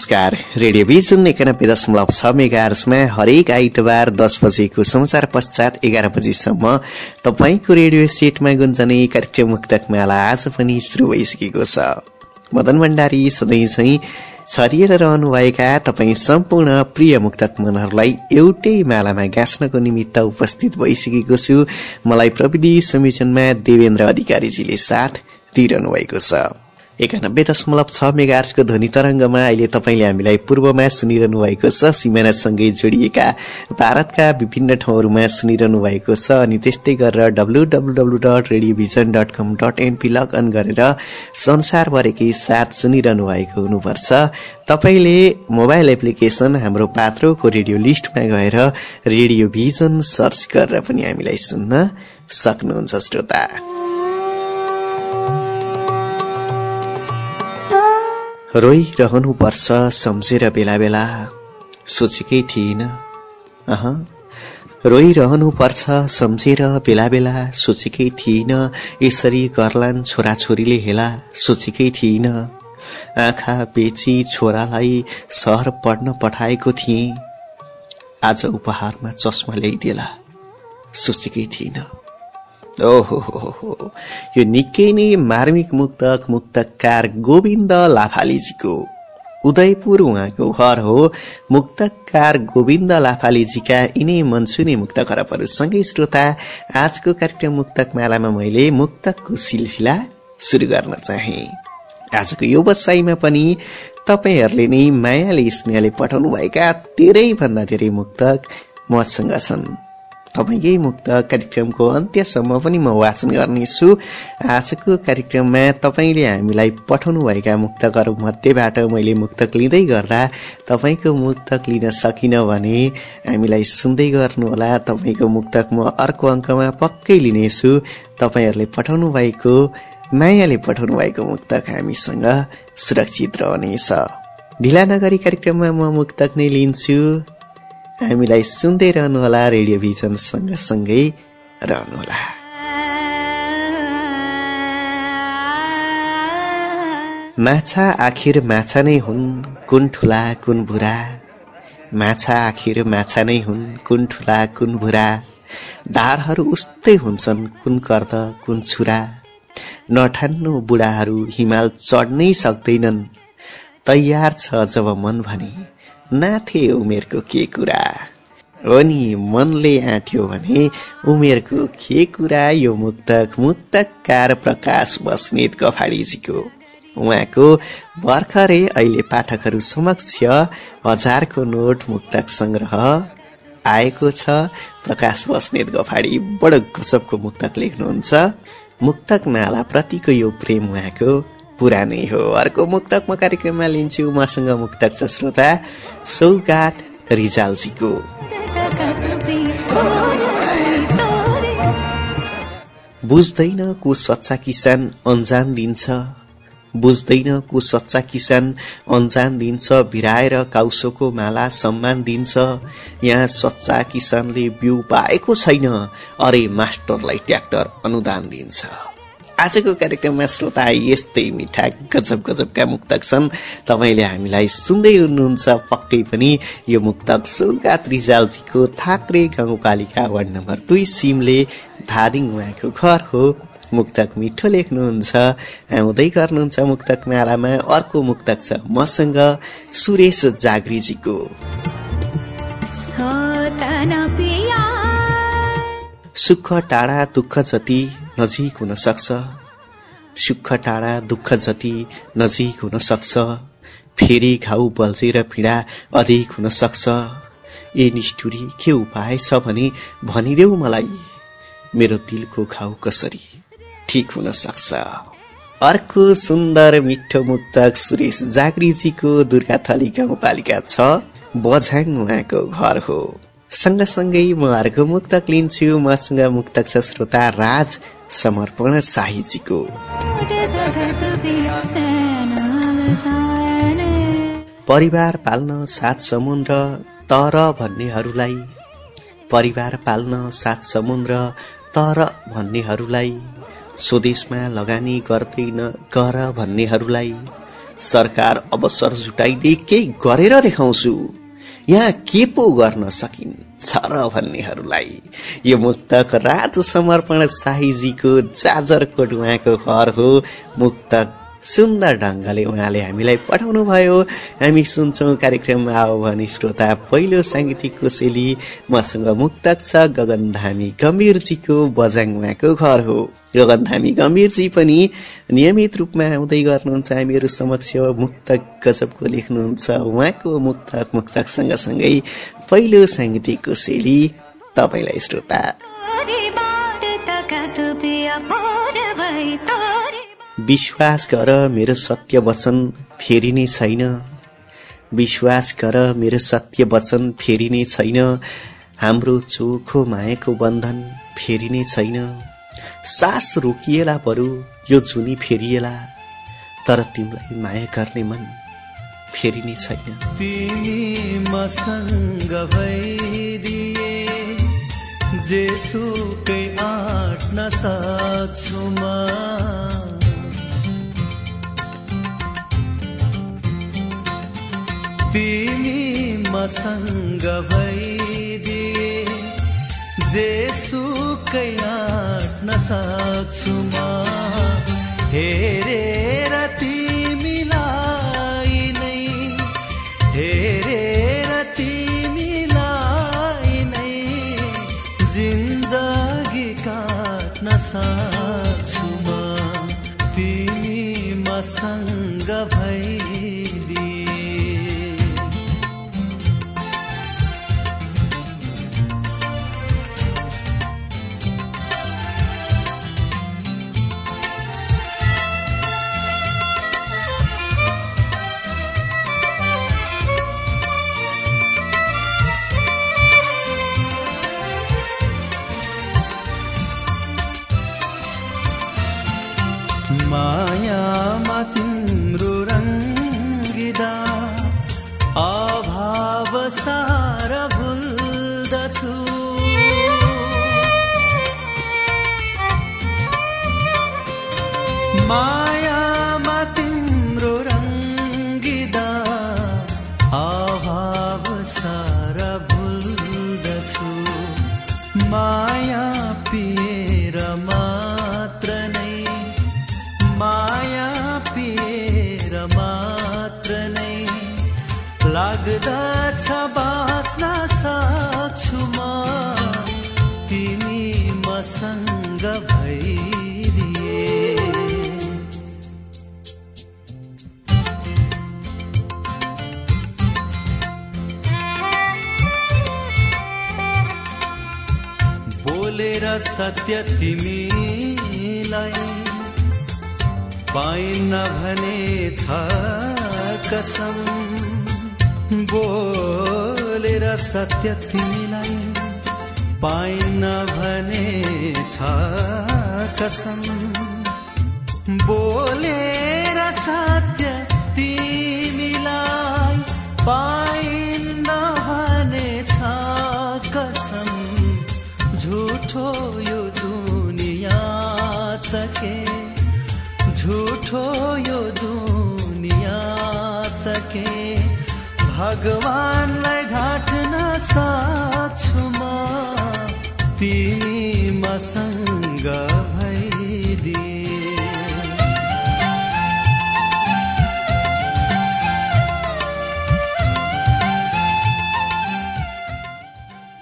नमस्कार। Radio vision एकानब्बे दशमलव छ मेगार्समा हरेक आइतबार दस बजेको समाचार पश्चात एघार बजीसम्म तपाईँको रेडियो सेटमा गुन्जने कार्यक्रम मुक्तक माला आज पनि सुरु भइसकेको छ। मदन भण्डारी सधैँ चाहिँ छरिएर रहनुभएका तपाईँ सम्पूर्ण प्रिय मुक्तक मनहरूलाई एउटै मालामा गाँच्नको निमित्त उपस्थित भइसकेको छु। मलाई प्रविधि संयोजनमा देवेन्द्र अधिकारीजीले साथ दिइरहनु भएको छ। एकानब्बे दशमलव छ मेगार्सको ध्वनि तरङ्गमा अहिले तपाईँले हामीलाई पूर्वमा सुनिरहनु भएको छ। सिमानासँगै जोडिएका भारतका विभिन्न ठाउँहरूमा सुनिरहनु भएको छ अनि त्यस्तै गरेर W W W dot radiovision dot com dot NP log in गरेर संसारभरिकै साथ सुनिरहनु भएको हुनुपर्छ। तपाईँले मोबाइल एप्लिकेसन हाम्रो पात्रोको रेडियो लिस्टमा गएर रेडियो भिजन सर्च गरेर पनि हामीलाई सुन्न सक्नुहुन्छ श्रोता। रोइरहनुपर्छ सम्झेर बेला बेला सोचेकै थिइन। अह रोइरहनुपर्छ सम्झेर बेला बेला सोचेकै थिइन यसरी गर्लान् छोराछोरीले हेला। सोचेकै थिइन। आँखा बेची छोरालाई सहर पढ्न पठाएको थिएँ। आज उपहारमा चस्मा ल्याइदिएला सोचेकै थिइनँ। ओहो यो निकै नै मार्मिक मुक्तक मुक्तकार गोविन्द लाफालीजीको उदयपुर उहाँको घर हो। मुक्तकार गोविन्द लाफालीजीका यिनै मनसुनी मुक्त खरबहरूसँगै श्रोता आजको कार्यक्रम मुक्तक मालामा मैले मुक्तकको सिलसिला सुरु गर्न चाहे। आजको यो बसाइमा पनि तपाईँहरूले नै मायाले स्नेहले पठाउनुभएका धेरैभन्दा धेरै मुक्तक मसँग छन्। तपाईँकै मुक्त कार्यक्रमको अन्त्यसम्म पनि म वाचन गर्नेछु। आजको कार्यक्रममा तपाईँले हामीलाई पठाउनुभएका मुक्तकहरू मध्येबाट मैले मुक्तक लिँदै गर्दा तपाईँको मुक्तक लिन सकिनँ भने हामीलाई सुन्दै गर्नुहोला। तपाईँको मुक्तक म अर्को अङ्कमा पक्कै लिनेछु। तपाईँहरूले पठाउनु भएको मायाले पठाउनु भएको मुक्तक हामीसँग सुरक्षित रहनेछ। ढिला नगरी कार्यक्रममा म मुक्तक नै लिन्छु। हामीलाई सुन्दै रहनुहोला रेडियो भिजन सँगसँगै रहनुहोला। माछा आखिर माछा नै हुन् कुन ठुला कुन भुरा माछा आखिर माछा नै हुन् कुन ठुला कुन भुरा धारहरू उस्तै हुन्छन् कुन कर्द कुन छुरा? नठान्नु बुढाहरू हिमाल चढ्नै सक्दैनन्। तयार छ जब मन भने। नाथे उमेरको के कुरा? हो नि मनले आँट्यो भने उमेरको के कुरा यो मुक्तक मुक्तकार प्रकाश बस्नेत गफाडीजीको? उहाँको भर्खरै अहिले पाठकहरू समक्ष हजारको नोट मुक्तक संग्रह आएको छ। प्रकाश बस्नेत गफाडी बडो गजबको मुक्तक लेख्नुहुन्छ। मुक्तक माला प्रतिको यो प्रेम उहाँको। पुरानै हो। अर्को मुक्तक म कार्यक्रममा लिन्छु मसँग मुक्तक छ श्रोता सौगात रिजालजीको। बुझ्दैन को सच्चा किसान अन्जान दिन्छ। बुझ्दैन को सच्चा किसान अन्जान दिन्छ। भिराएर काउसोको माला सम्मान दिन्छ। यहाँ सच्चा किसानले बिउ पाएको छैन। अरे मास्टरलाई ट्र्याक्टर अनुदान दिन्छ। आजको कार्यक्रममा श्रोता यस्तै मिठा गजब गजबका मुक्तक छन्। तपाईँले हामीलाई सुन्दै हुनुहुन्छ पक्कै पनि। यो मुक्तक सुर्गात रिजालजीको थाक्रे गाउँपालिका वार्ड नम्बर दुई सिमले धादिङ उहाँको घर हो। मुक्तक मिठो लेख्नुहुन्छ। आउँदै गर्नुहुन्छ मुक्तक मालामा। अर्को मुक्तक छ मसँग सुरेश जाग्रीजीको। सुख टाढा दुःख जति नजिक हुन सक्छ। सुख टाढा दुःख जति नजिक हुन सक्छ। फेरि घाउ बल्झेर पीडा अधिक हुन सक्छ। ए निष्ठुरी के उपाय छ भने भनिदेऊ मलाई। मेरो दिलको घाउ कसरी ठिक हुन सक्छ? अर्को सुन्दर मिठो मुक्तक सुरेश जागरीजीको दुर्गाथली गाउँपालिका छ। बझाङ उहाँको घर हो। सँगसँगै म अर्को मुक्तक लिन्छु मसँग मुक्तक छ श्रोता राज समर्पण शाहीजीको परिवार पाल्न सात समुद्र तर भन्नेहरूलाई। परिवार पाल्न सात समुद्र तर भन्नेहरूलाई। स्वदेशमा लगानी गर्दैन गर भन्नेहरूलाई। सरकार अवसर जुटाइदिए केही गरेर देखाउँछु। यहाँ के पो गर्न सकिन्छ र भन्नेहरूलाई। यो मुक्तक राज समर्पण शाहीजीको जाजरकोट उहाँको घर हो। मुक्तक सुन्दर ढङ्गले उहाँले हामीलाई पठाउनु भयो हामी सुन्छौँ कार्यक्रममा आओ भने श्रोता पहिलो साङ्गीतिक कोसेली मसँग मुक्तक छ गगन धामी गम्भीरजीको बजाङ उहाँको घर हो। गगन धामी गम्भीरजी पनि नियमित रूपमा आउँदै गर्नुहुन्छ हामीहरू समक्ष मुक्तक गजबको लेख्नुहुन्छ। उहाँको मुक्तक मुक्तक सँगसँगै पहिलो साङ्गीतिक कोसेली तपाईँलाई श्रोता। विश्वास गर मेरो सत्य वचन फेरिने छैन। विश्वास गर मेरो सत्य वचन फेरिने छैन। हाम्रो चोखो मायाको बन्धन फेरिने छैन। सास रोकिएला बरु यो जुनी फेरिएला। तर तिमीलाई माया गर्ने मन फेरिने छैन। मसँग आँट्न सक्छु म। तिमी मसँग भइदिए जे सुकै आँट्न सक्छु म हेरेर लाग्दछ बाँच्न सक्छु म। तिमी मसँग भइदिए बोलेर सत्य तिमीलाई पाइन्न भने छ कसम। बोलेर सत्य तिमीलाई पाइन्न भने छ कसम। बोलेर सत्य तिमीलाई पाइन्न भगवानलाई ढाट्न सक्छु म मसँग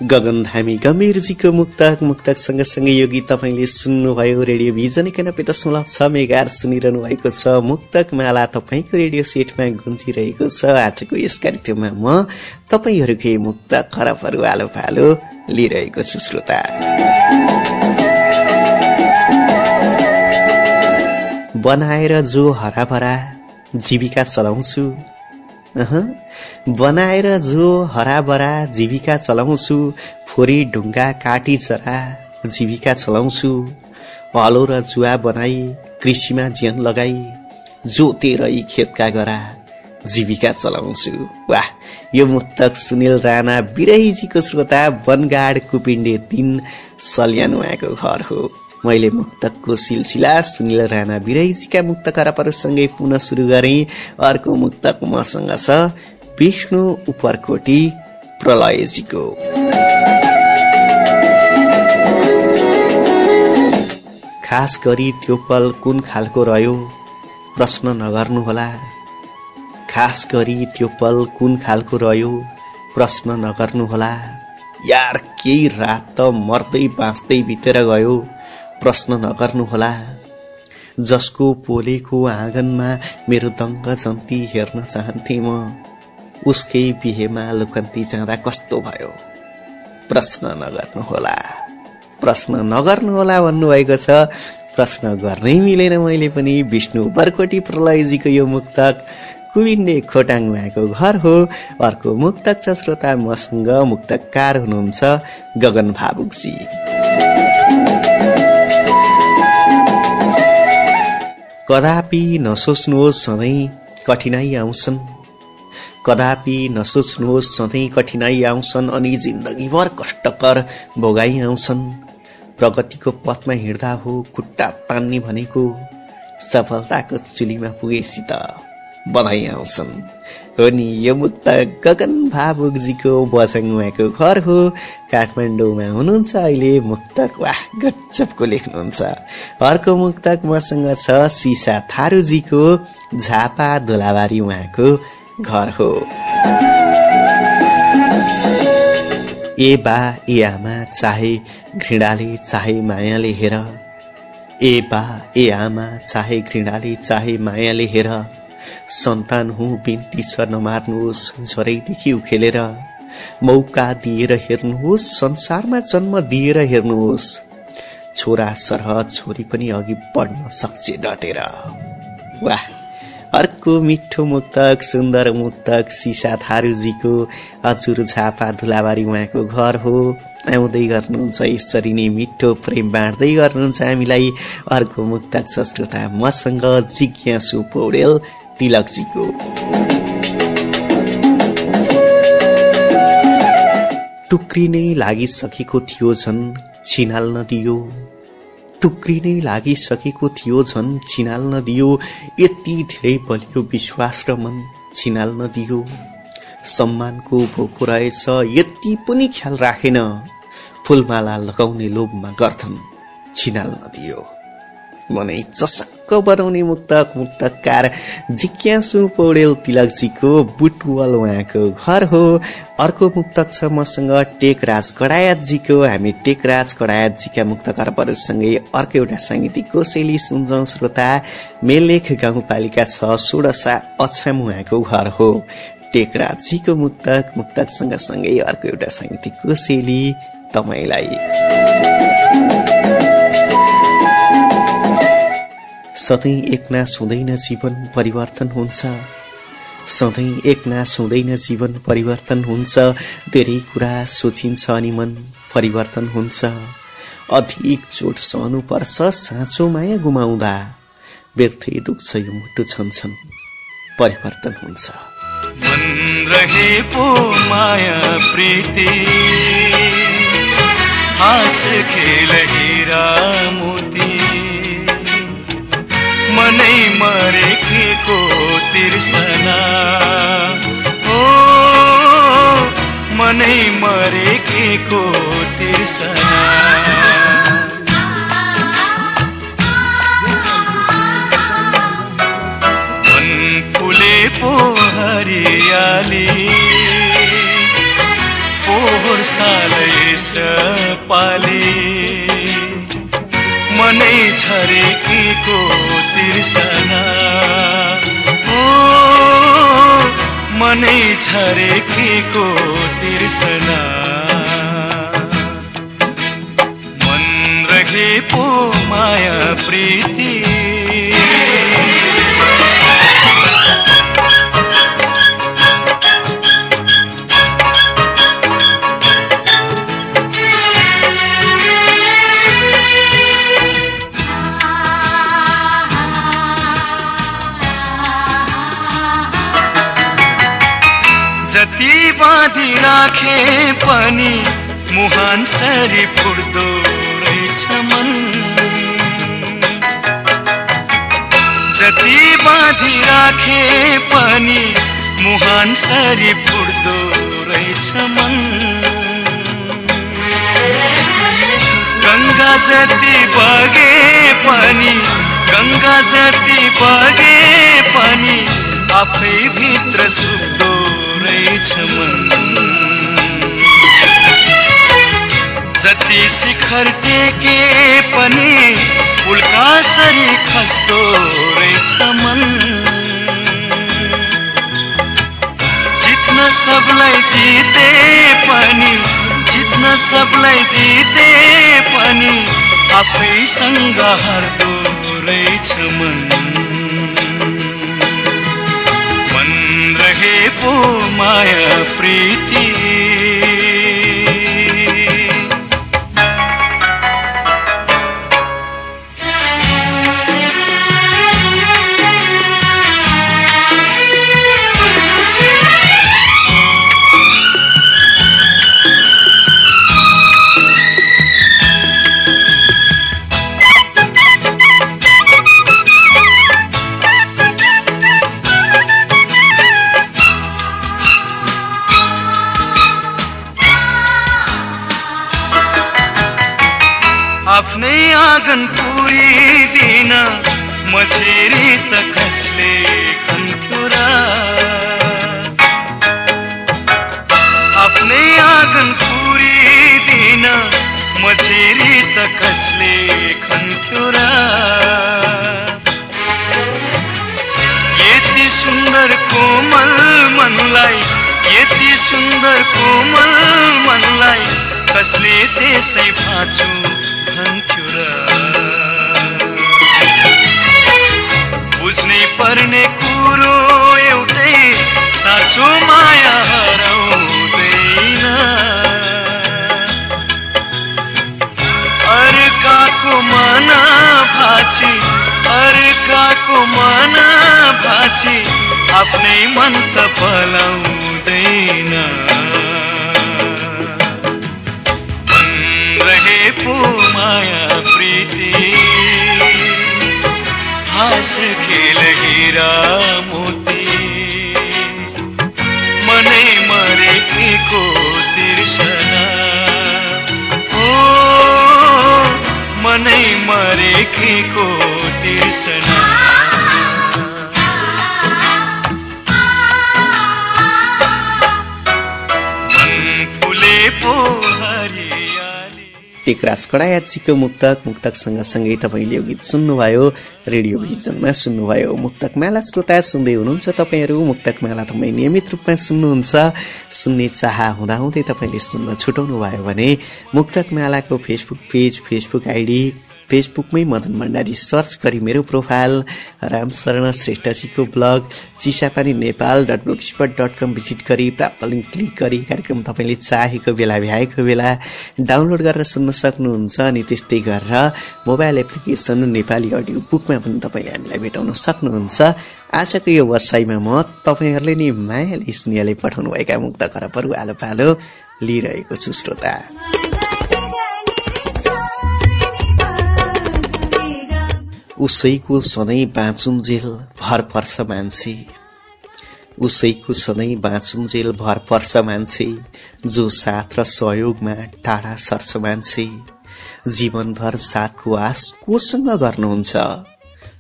गगन धामी गम्भीरजीको मुक्तक मुक्तक सँगसँगै यो गीत तपाईँले सुन्नुभयो। रेडियो भिजन एकानब्बे दशमलव छ मेगार सुनिरहनु भएको छ। मुक्तक माला तपाईँको रेडियो सेटमा गुन्जिरहेको छ। आजको यस कार्यक्रममा म तपाईँहरूकै मुक्त खरबहरू आलो फालो लिइरहेको छु श्रोता। बनाएर जो हराभरा जीविका चलाउँछु बनाएर जो हराबरा जीविका चलाउँछु फोरी ढुङ्गा काटी जरा जीविका चलाउँछु। हलो र जुवा बनाई कृषिमा ज्यान लगाई जोतेर यी खेतका गरा जीविका चलाउँछु। वाह यो मुक्तक सुनिल राणा बिरहीजीको श्रोता वनगाड कुपिण्डे तिन सल्यान उहाँको घर हो। मैले मुक्तकको सिलसिला सुनिल राणा बिरहीजीका मुक्त खराबहरूसँगै पुनः सुरु गरेँ। अर्को मुक्तक मसँग छ विष्णु उपरकोटी प्रलयजीको। खास गरी त्यो पल कुन खालको रह्यो? प्रश्न नगर्नुहोला। खास गरी त्यो पल कुन खालको रह्यो? प्रश्न नगर्नुहोला। यार केही रात त मर्दै बाँच्दै बितेर गयो। प्रश्न नगर्नुहोला। जसको पोलेको आँगनमा मेरो दङ्ग जन्ती हेर्न चाहन्थे म उसकै बिहेमा लुकन्ती जाँदा कस्तो भयो? प्रश्न नगर्नुहोला। प्रश्न नगर्नुहोला भन्नुभएको छ। प्रश्न गर्नै मिलेन मैले पनि। विष्णु बरकोटी प्रलयजीको यो मुक्तक कुविन्डे खोटाङ उहाँको घर हो। अर्को मुक्तक छ श्रोता मसँग मुक्तकार हुनुहुन्छ गगन भावुकजी। कदापि नसोच्नुहोस् सधैँ कठिनाई आउँछन्। कदापि नसोच्नुहोस् सधैँ कठिनाई आउँछन् अनि जिन्दगीभर कष्टकर भोगाई आउँछन्। प्रगतिको पथमा हिँड्दा हो खुट्टा तान्ने भनेको सफलताको चुलीमा पुगेसी त बधाई आउँछन्। हो नि यो मुक्त गगन भावुकजीको बसङ उहाँको घर हो। काठमाडौँमा हुनुहुन्छ अहिले मुक्तक। वाह गजबको लेख्नुहुन्छ। अर्को मुक्तक मसँग छ सिसा थारूजीको झापा धुलाबारी उहाँको घर हो। ए बा ए आमा चाहे घृणाले चाहे मायाले हेर। ए बा ए आमा चाहे घृणाले चाहे मायाले हेर। सन्तान हुँ बिन्ती छ नमार्नुहोस् झरैदेखि मौका दिएर हेर्नुहोस् संसारमा जन्म दिएर हेर्नुहोस्। छोरा सरह छोरी पनि अघि बढ्न सक्छ डटेर। वाह! अर्को मिठो मुक्तक सुन्दर मुक्तक सिसा थारूजीको हजुर झापा धुलाबारी उहाँको घर हो। आउँदै गर्नुहुन्छ यसरी नै मिठो प्रेम बाँड्दै गर्नुहुन्छ हामीलाई। अर्को मुक्तक छ श्रोता मसँग जिज्ञासु पौडेल। तिलकजीको टुक्रिनै लागिसकेको थियो झन् छिनाल्न दियो टुक्रिनै लागिसकेको थियो झन् छिनाल्न दियो यति धेरै बलियो विश्वास र मन छिनाल्न दियो सम्मानको भोको रहेछ यति पनि ख्याल राखेन। फुलमाला लगाउने लोभमा गर्छन् छिनाल्न दियो मनै चसक ढुक्क बनाउने मुक्तक मुक्तकार जिज्ञासु पौडेल तिलकजीको बुटवल उहाँको घर हो। अर्को मुक्तक छ मसँग टेकराज कडायतजीको। हामी टेकराज कडायतजीका मुक्त करपहरूसँगै अर्को एउटा साङ्गीतिक कोसेली सुन्छौँ। श्रोता मेलेख गाउँपालिका छ सोडसा अछाम उहाँको घर हो। टेकराजजीको मुक्तक मुक्तक सँगसँगै अर्को एउटा साङ्गीतिक कोसेली तपाईँलाई। सधैँ एकनाश हुँदैन जीवन परिवर्तन हुन्छ। सधैँ एकनाश हुँदैन जीवन परिवर्तन हुन्छ। धेरै कुरा सोचिन्छ अनि मन परिवर्तन हुन्छ। अधिक चोट सहनुपर्छ साँचो माया गुमाउँदा। व्यर्थै दुख्छ यो मुटु छन् परिवर्तन हुन्छ। रहे खेल हिरा मनै मरेको तिर्सना हो मनै मरेको तिर्सना पो हरियाली पोहोर सालै पाले। मनै छरेकीको तिर्सना ओ मनै छरेकीको तिर्सना मन रहे पो माया प्रीति। राखे पनि मुहान सरी फुट्दो रहेछ मन। जति बाँधी राखे पनि मुहान सरी फुट्दो रहेछ मन। गङ्गा जति बगे पनि गङ्गा जति बगे पनि आफै भित्र सुक्दो रहेछ मन। जति शिखर टेके पनि उल्का सरी खस्दो रहेछ मन जित्न सबलाई जिते पनि जित्न सबलाई जिते पनि आफैसँग हर्दो रहेछ मन मन रहे पो माया प्रीति सुन्दर कोमल मनलाई यति सुन्दर कोमल मनलाई कसले त्यसै भाँचु भन्थ्यो र? बुझ्नै पर्ने कुरो एउटै साँचो माया हराउँदैन। अर्काको मन भाची अर्काको मन भाची आफ्नै मन त पलाउँदैन रहे पो माया प्रीति हाँस खेल हिरा मोती मनै मरेकीको मनै मरेकीको तिर्सना मन फुले पो टेकराज कडायाजीको मुक्तक मुक्तक सँगसँगै तपाईँले यो गीत सुन्नुभयो। रेडियो भिजनमा सुन्नुभयो। मुक्तक माला श्रोता सुन्दै हुनुहुन्छ तपाईँहरू। मुक्तक माला तपाईँ नियमित रूपमा सुन्नुहुन्छ। सुन्ने चाह हुँदाहुँदै तपाईँले सुन्न छुटाउनु भयो भने मुक्तक मालाको फेसबुक पेज फेसबुक आइडी फेसबुकमै मदन भण्डारी सर्च गरी मेरो profile Ramsharan श्रेष्ठजीको blog Chisapani Nepal dot blogspot dot com visit गरी प्राप्त लिङ्क क्लिक गरी कार्यक्रम तपाईँले चाहेको बेला भ्याएको बेला डाउनलोड गरेर सुन्न सक्नुहुन्छ अनि त्यस्तै गरेर मोबाइल एप्लिकेसन नेपाली अडियो बुकमा पनि तपाईँले हामीलाई भेटाउन सक्नुहुन्छ। आजको यो वसाइमा म तपाईँहरूले नि मायाले स्नेहले पठाउनुभएका मुक्त खरबहरू आलो पालो लिइरहेको छु श्रोता। उसैको सधैँ बाँचुन्जेल भर पर्छ मान्छे। उसैको सधैँ बाँचुन्जेल भर पर्छ मान्छे जो साथ र सहयोगमा टाढा सर्छ मान्छे। जीवनभर साथको आश कोसँग गर्नुहुन्छ?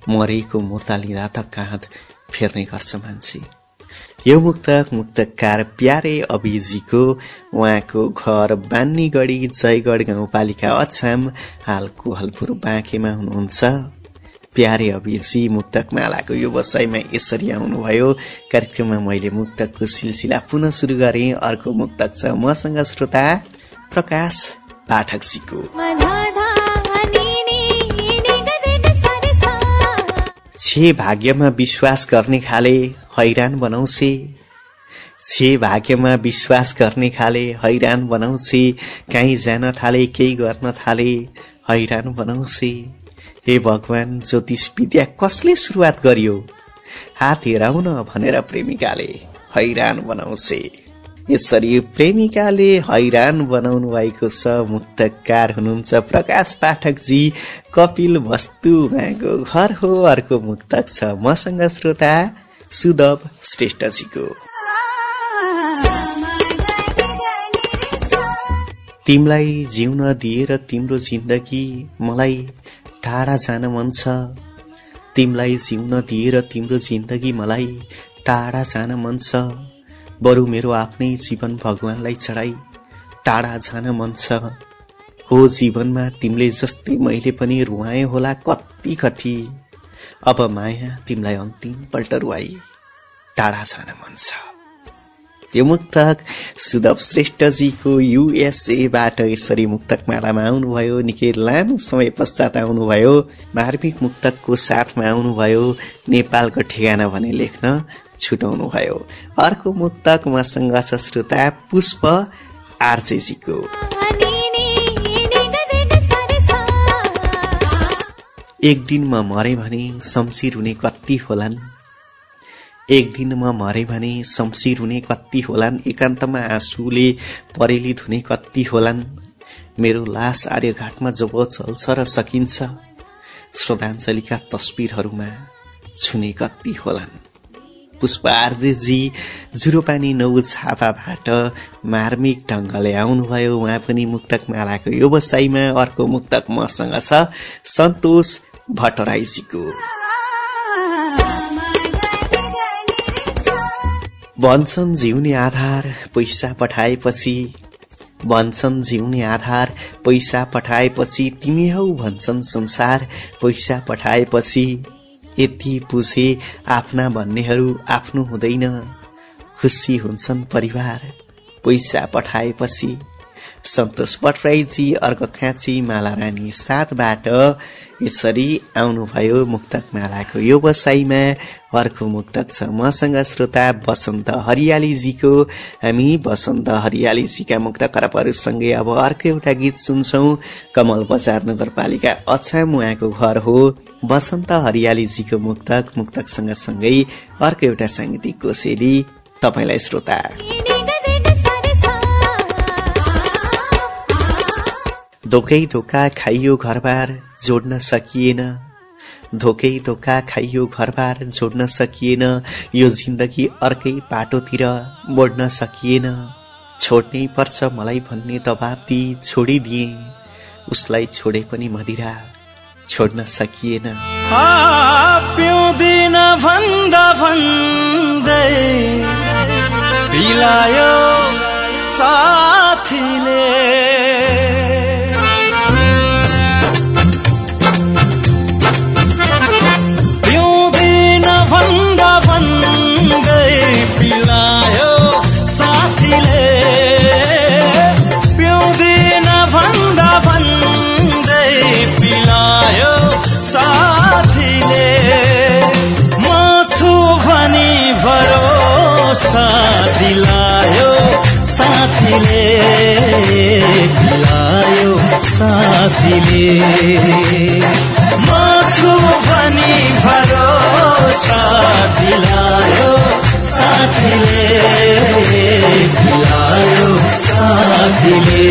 मरेको मुर्दा लिँदा त काँध फेर्ने गर्छ मान्छे। यो मुक्तक मुक्तकार प्यारे अभिजीको उहाँको घर बान्नीगढी जयगढ गाउँपालिका अछाम हाल कोहलपुर बाँकेमा हुनुहुन्छ। प्यारे अभिजी मुक्तक मालाको यो बसाइमा यसरी आउनुभयो। कार्यक्रममा मैले मुक्तकको सिलसिला पुनः सुरु गरेँ। अर्को मुक्तक छ मसँग श्रोता प्रकाश पाठकजीको। छे भाग्यमा विश्वास गर्ने खाले हैरान बनाउँछे। छे भाग्यमा विश्वास गर्ने खाले हैरान बनाउँछे। काहीँ जान थाले केही गर्न थाले हैरान बनाउँछे। हे भगवान ज्योतिष विद्या कसले सुरुवात गरियो? हात हेराउन भनेर प्रेमिकाले हैरान बनाउँछे। यसरी प्रेमिकाले हैरान बनाउनु भएको छ मुक्तकार हुनुहुन्छ प्रकाश पाठकजी। कपिल वस्तु उहाँको घर हो अर्को मुक्तक छ मसँग श्रोता सुदव श्रेष्ठजीको। तिमलाई जिउन दिएर तिम्रो जिन्दगी मलाई टाढा जान मन छ। तिमलाई जिउन दिएर तिम्रो जिन्दगी मलाई टाढा जान मन छ। बरु मेरो आफ्नै जीवन भगवानलाई चढाई टाढा जान मन छ। हो जीवनमा तिमीले जस्तै मैले पनि रुवाएँ होला कति कति अब माया तिमीलाई अन्तिम पल्ट रुवाई टाढा जान मन छ। त्यो मुक्तक सुदव श्रेष्ठजीको युएसएबाट यसरी मुक्तक मालामा आउनुभयो। निकै लामो समय पश्चात आउनुभयो। मार्मिक मुक्तकको साथमा आउनुभयो। नेपालको ठेगाना भने लेख्न छुटाउनु भयो अर्को मुक्तक मसँग छ श्रोता पुष्प आर्जेजीको। एक दिन म मरे भने शमशिर हुने कति होलान्। एक दिन म मरे भने शमशिर हुने कति होलान् एकान्तमा आँसुले परेली धुने कति होलान्। मेरो लास आर्यघाटमा जब चल्छ र सकिन्छ श्रद्धाञ्जलीका तस्बिरहरूमा छुने कति होलान्। पुष्प आर्जेजी जुरोपानी नौ छापाबाट मार्मिक ढङ्गले आउनुभयो। उहाँ पनि मुक्तक मालाको व्यवसायमा अर्को मुक्तक मसँग छ। सन्तोष भट्टराईजीको। भन्छन् जिउने आधार पैसा पठाएपछि। भन्छन् जिउने आधार पैसा पठाएपछि तिमी हौ भन्छन् संसार पैसा पठाएपछि। यति बुझे आफ्ना भन्नेहरू आफ्नो हुँदैन। खुसी हुन्छन् परिवार पैसा पठाएपछि। सन्तोष भट्टराईजी अर्को खाँची माला रानी साथबाट यसरी आउनुभयो मुक्तक मालाको यो बसाइमा। अर्को मुक्तक छ। मसँग श्रोता वसन्त हरियालीजीको हामी वसन्त हरियालीजीका मुक्त करपहरूसँगै अब अर्को एउटा गीत सुन्छौँ कमल बजार नगरपालिका। अछाम उहाँको घर हो। वसन्त हरियालीजीको मुक्तक मुक्तक सँगसँगै अर्को एउटा साङ्गीतिक कोसेली तपाईँलाई श्रोता। धोकै धोका खाइयो घरबार जोड्न सकिएन। धोकै धोका खाइयो घरबार जोड्न सकिएन। यो जिन्दगी अर्कै पाटोतिर मोड्न सकिएन। छोड्नै पर्छ मलाई भन्ने दबाब दिई छोडिदिए। उसलाई छोडे पनि मदिरा छोड्न सकिएन। पिउँदिन भन्दा भन्दै बिलायो साथीले। साथीले म छु भनी भरोसा दिलायो साथीले दिलायो साथीले।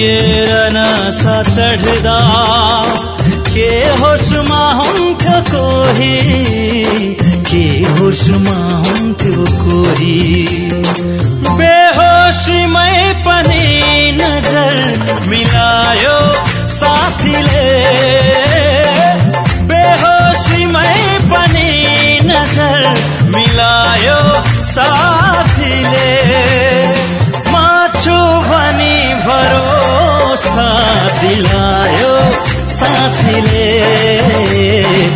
पिएर नसा चढ्दा के होसमा हुन्थ्यो कोही? के होसमा हुन्थ्यो कोही? बेहोसीमै पनि नजर मिलायो साथीले। बेहोसीमै पनि नजर मिलायो साथीले दिलायो साथीले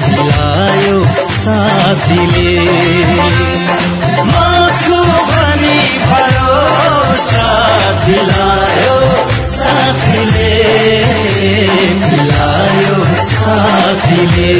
दिलायो साथीले। माछु भनी भरोसा दिलायो साथीले दिलायो साथीले।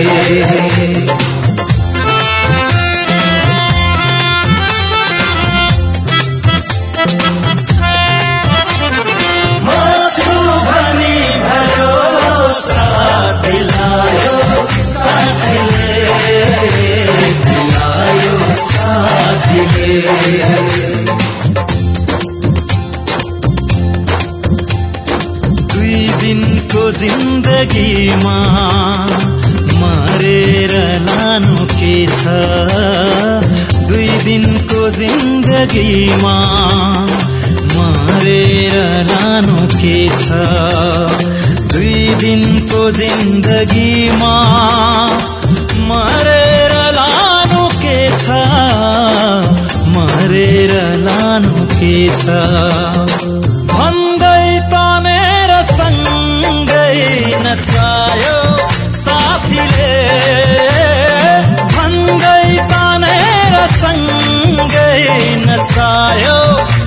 दुई दिनको जिन्दगीमा मरेर लानु के छ? दुई दिनको जिन्दगीमा मरेर लानु के छ? दुई दिनको जिन्दगीमा मरेर छ भन्दै तनेर सँगै नचायो साथीले। भन्दै तनेर सँगै नचायो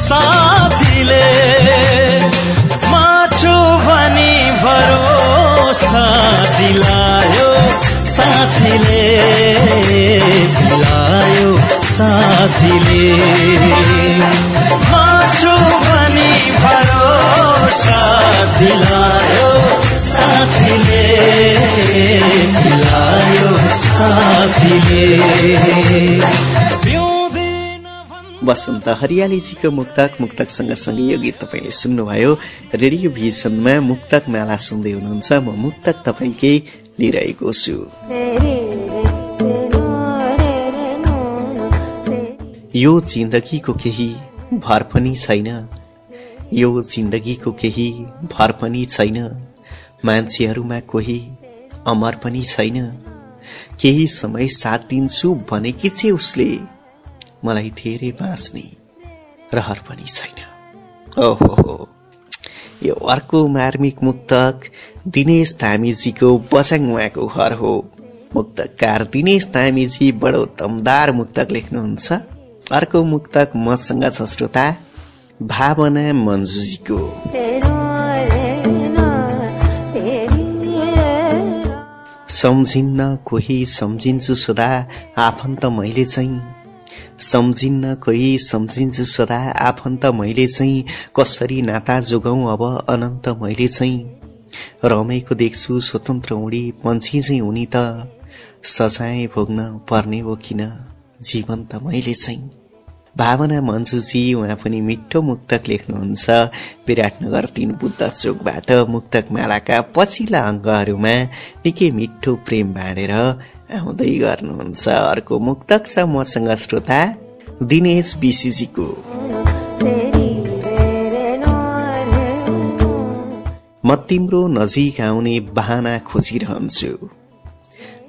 साथीले। माछु भनी भरोसा दिलायो साथीले। दिलायो साथीले। भरोसा दिलायो साथीले दिलायो साथीले वसन्त हरियालीजीको मुक्तक मुक्तक सँगसँगै यो गीत तपाईँले सुन्नुभयो। रेडियो भिजनमा मुक्तक माला सुन्दै हुनुहुन्छ। म मुक्तक तपाईँकै लिइरहेको छु। यो जिन्दगीको केही भर पनि छैन। यो जिन्दगीको केही भर पनि छैन। मान्छेहरूमा कोही अमर पनि छैन। केही समय साथ दिन्छु भनेकी चाहिँ उसले मलाई धेरै बाँच्ने रहर पनि छैन। ओहो। हो यो अर्को मार्मिक मुक्तक दिनेश तामीजीको बसाङ उहाँको घर हो। मुक्तकार दिनेश तामीजी बडो दमदार मुक्तक लेख्नुहुन्छ। अर्को मुक्तक मसँग छ श्रोता भावना मन्जुजीको सम्झिन्न कोही सम्झिन्छु सदा आफन्त मैले चाहिँ। सम्झिन्न कोही सम्झिन्छु सदा आफन्त मैले चाहिँ। कसरी नाता जोगाउँ अब अनन्त मैले चाहिँ। रमेको देख्छु स्वतन्त्र उडी पन्छी चाहिँ हुने त। सजाय भोग्न पर्ने हो किन? जीवन त मैले चाहिँ। भावना मन्जुजी उहाँ पनि मिठो मुक्तक लेख्नुहुन्छ। विराटनगर तीन बुद्ध चोकबाट मुक्तक मालाका पछिल्ला अङ्गहरूमा निकै मिठो प्रेम बाँडेर आउँदै गर्नुहुन्छ। अर्को मुक्तक छ मसँग श्रोता दिनेश बिसिजीको। म तिम्रो नजिक आउने बहाना खोजिरहन्छु।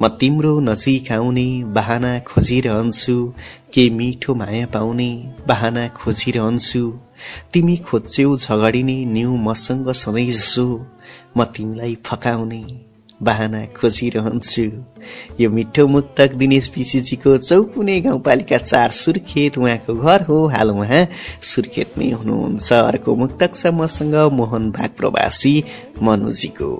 म तिम्रो नजिक आउने बहाना खोजिरहन्छु के मिठो माया पाउने बहाना खोजिरहन्छु। तिमी खोज्यौ झगडिने न्यु मसँग सधैँ जसो म तिमीलाई फकाउने बहाना खोजिरहन्छु। यो मिठो मुक्तक दिनेश पिसीजीको चौपुने गाउँपालिका चार सुर्खेत उहाँको घर हो हाल उहाँ। सुर्खेतमै हुनुहुन्छ अर्को मुक्तक छ मसँग मोहन भाग प्रवासी मनुजीको।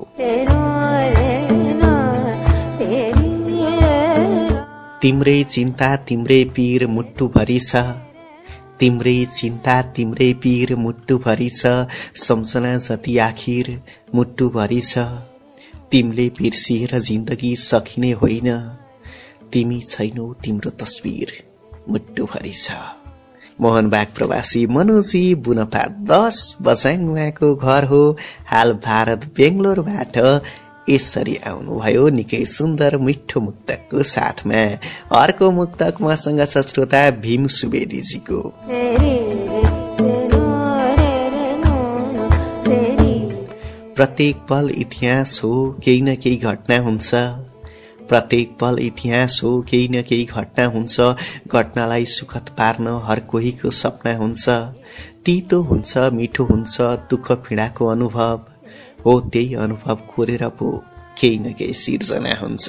तिम्रै चिन्ता तिम्रै पीर मुटुभरि छ तिम्रै चिन्ता तिम्रै पीर मुटुभरि छ सम्झना जति आखिर मुटुभरि छ तिमीले बिर्सिएर जिन्दगी सकिने होइन। तिमी छैनौ तिम्रो तस्विर मुटुभरि छ मोहन बाग प्रवासी मनोजी बुनपा दस बसाङ उहाँको घर हो। हाल भारत बेङ्गलोरबाट यसरी आउनुभयो निकै सुन्दर मिठो मुक्तकको साथमा। अर्को मुक्तक मसँग छ श्रोता भीम सुवेदीजीको। प्रत्येक पल इतिहास हो केही न केही घटना हुन्छ। प्रत्येक पल इतिहास हो केही न केही घटना हुन्छ। घटनालाई सुखद पार्न हर कोहीको सपना हुन्छ। तितो हुन्छ मिठो हुन्छ दुःख पीडाको अनुभव। हो त्यही अनुभव खोरेर पो केही न केही सिर्जना हुन्छ।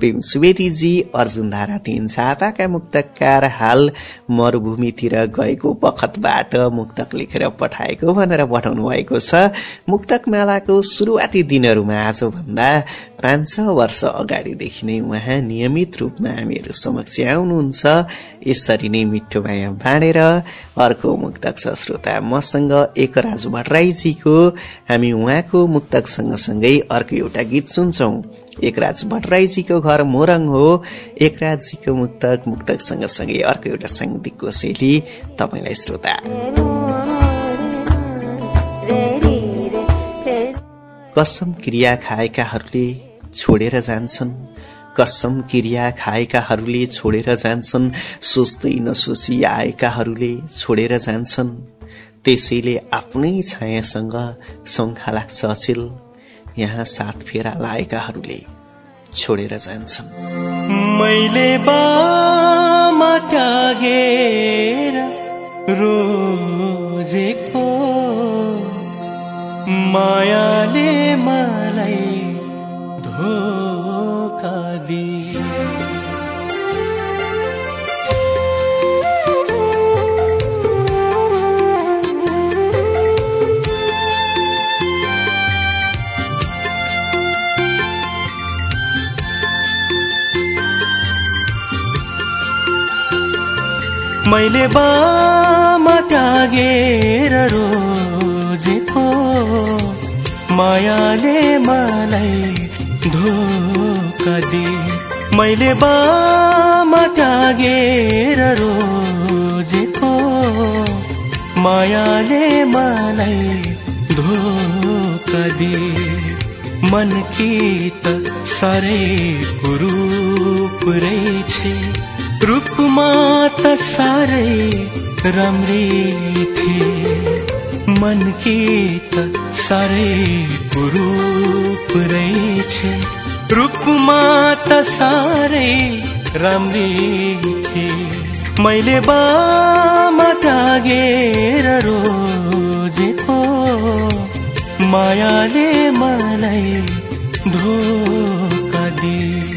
भीम सुवेदीजी अर्जुन धारा तीन छापाका मुक्तकार हाल मरूभूमितिर गएको बखतबाट मुक्तक लेखेर पठाएको भनेर पठाउनु भएको छ। मुक्तक मेलाको सुरुवाती दिनहरूमा आजभन्दा पाँच छ वर्ष अगाडिदेखि नै उहाँ नियमित रूपमा हामीहरू समक्ष आउनुहुन्छ। यसरी नै मिठो माया बाँडेर अर्को मुक्तक छ श्रोता मसँग एकराज भट्टराईजीको हामी उहाँको मुक्तक सँगसँगै अर्को एउटा गीत सुन्छौं। एकराज भट्टराईजीको घर मोरङ हो। एकराजजीको मुक्तक मुक्तक सँगसँगै अर्को एउटा साङ्गीतिकको शैली तपाईँलाई श्रोता। कसम क्रिया खाएकाहरूले छोडेर जान्छन्। कसम क्रिया खाएकाहरूले छोडेर जान्छन्। सोच्दै नसोची आएकाहरूले छोडेर जान्छन्। त्यसैले आफ्नै छायासँग शङ्खा लाग्छ अचेल। यहाँ सात फेरा लाएकाहरूले छोडेर जान्छन्। मैले बामा रोजेको मायाले मलाई धोका मैले बामा त्यागेर रोजेको मायाले मलाई धोका दिए। मैले बामा त्यागेर रोजेको मायाले मलाई धोका दिए। मन की त साह्रै कुरूप रहेछ। रूपमा त साह्रै राम्री थिए। मन की त साह्रै कुरूप रहेछ। रूपमा त साह्रै राम्री थिए। मैले बामा त्यागेर रोजेको मायाले मलाई धोका दिए।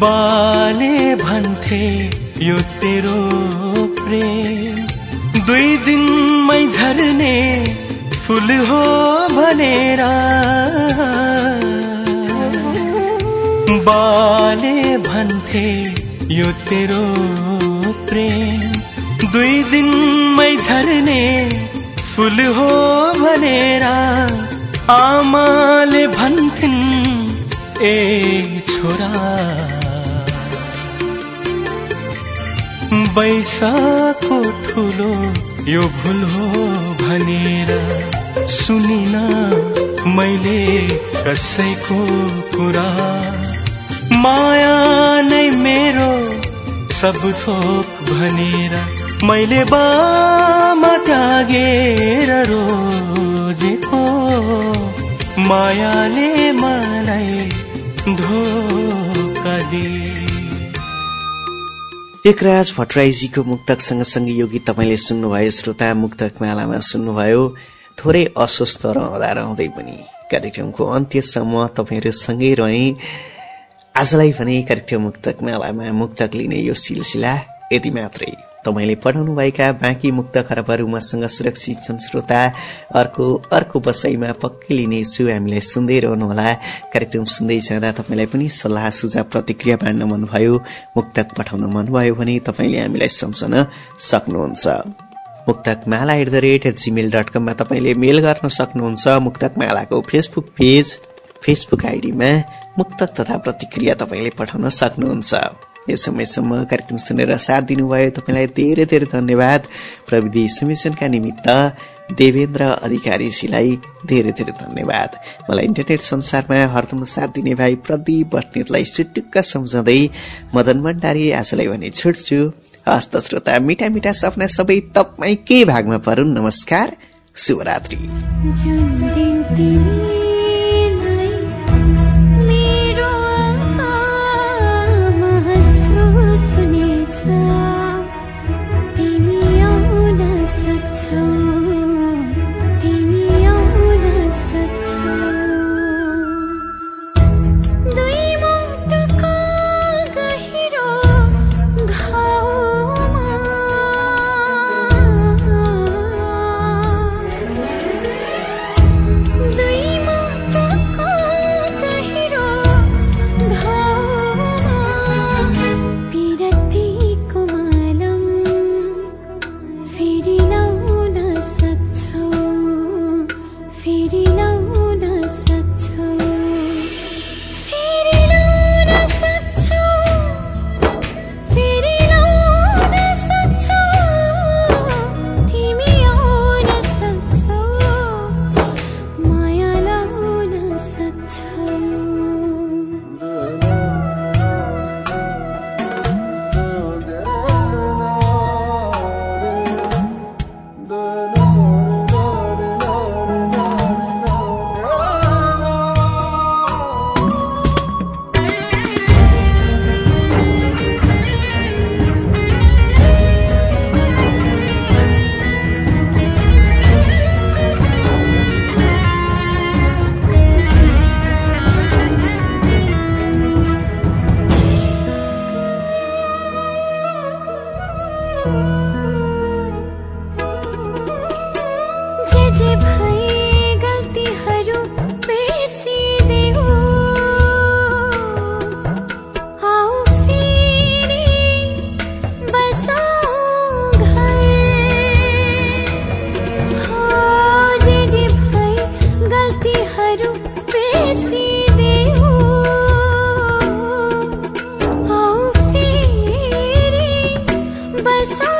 बाले भन्थे यो तेरो प्रेम। दुई दिनमै झर्ने फुल हो भनेर। बाले भन्थे यो तेरो प्रेम। दुई दिनमै झर्ने फुल हो भनेर। आमाले भन्थिन् ए छोरा बैसाको ठुलो यो भुल हो भनेर सुनिन मैले कसैको कुरा। माया नै मेरो सब थोक भनेर मैले बामा त्यागेर रोजेको। मायाले मलाई धोका दिए। एकराज भट्टराईजीको मुक्तक सँगसँगै यो गीत तपाईँले सुन्नुभयो श्रोता मुक्तक मालामा सुन्नुभयो। थोरै अस्वस्थ रहँदा रहँदै पनि कार्यक्रमको अन्त्यसम्म तपाईँहरू सँगै रहे। आजलाई भने कार्यक्रम मुक्तक मालामा मुक्तक लिने यो सिलसिला यति मात्रै। तपाईँले पठाउनुभएका बाँकी मुक्त खरबहरू मसँग सुरक्षित छन् श्रोता। अर्को अर्को बसाइमा पक्कै लिनेछु। हामीलाई सुन्दै रहनुहोला। कार्यक्रम सुन्दै जाँदा तपाईँलाई पनि सल्लाह सुझाव प्रतिक्रिया बाँड्न मनभयो मुक्तक पठाउन मनभयो भने तपाईँले हामीलाई सम्झन सक्नुहुन्छ। Muktak Mala at the rate gmail dot कममा तपाईँले मेल गर्न सक्नुहुन्छ। मुक्तक मालाको फेसबुक पेज फेसबुक आइडीमा मुक्तक तथा प्रतिक्रिया तपाईँले पठाउन सक्नुहुन्छ। यो समयसम्म कार्यक्रम सुनेर साथ दिनुभयो। तपाईँलाई धेरै धेरै धन्यवाद। प्रविधि समिशनका निमित्त देवेन्द्र अधिकारीजीलाई धेरै धेरै धन्यवाद। मलाई इन्टरनेट संसारमा हरदम साथ दिने भाइ प्रदीप बस्नेतलाई सुटुक्क सम्झाउँदै मदन भण्डारी आजलाई भने छुट्छु। हस्त श्रोता मिठा मिठा सपना सबै तपाईँकै भागमा परुन्? नमस्कार शुभरात्रि। so